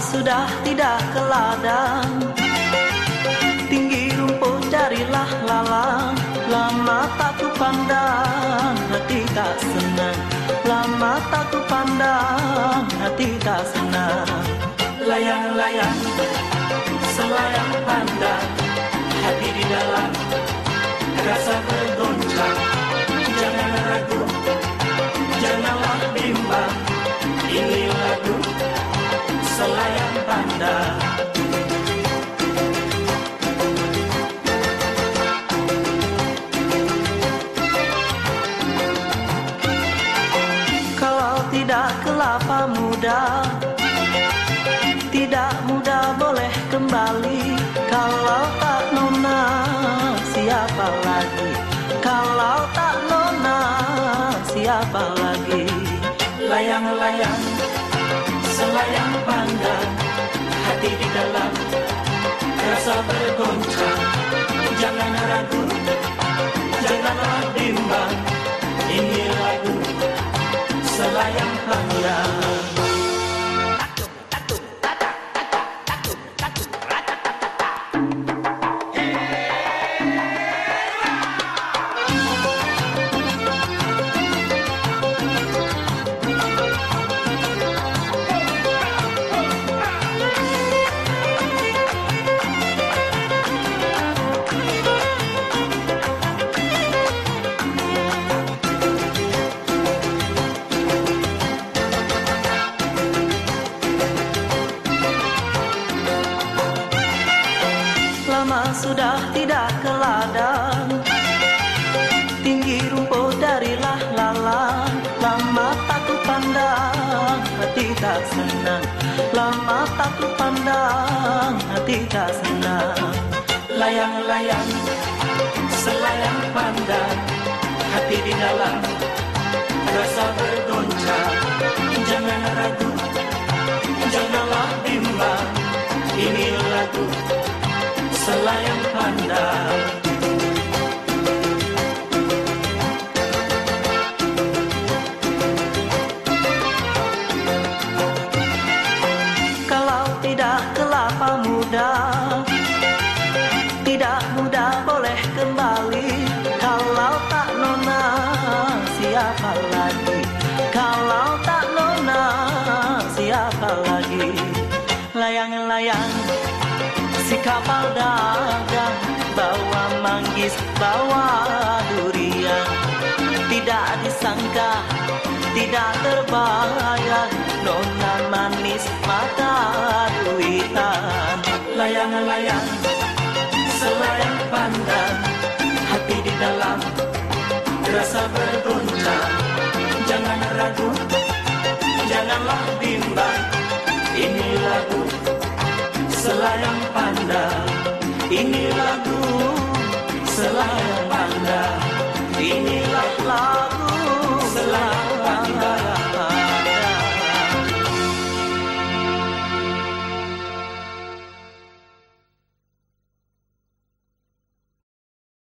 sudah tidak ke ladang. Tinggi rumput carilah lalang Lama tak ku pandang hati tak senang Lama tak ku pandang kelapa muda. Tidak muda boleh kembali Kalau tak nona siapa lagi. Kalau tak nona siapa lagi? Layang-layang sudah tidak ke ladang Tinggi rumput darilah lalang Lama tak ku pandang Hati tak senang. Lama tak ku pandang Hati tak senang. Layang-layang Selayang pandang Hati di dalam selayang pandang Kalau tidak kelapa muda Tidak muda boleh kembali. Kalau tak nona siapa lagi? Kalau tak nona siapa lagi? Layang-layang kapal dagang bawa manggis bawa durian. Tidak disangka tidak terbayang nona manis mata duitan. Layang-layang selayang pandang hati di dalam rasa bergoncang jangan ragu janganlah bimbang ini lagu selayang pandang Inilah lagu selayang Anda Inilah lagu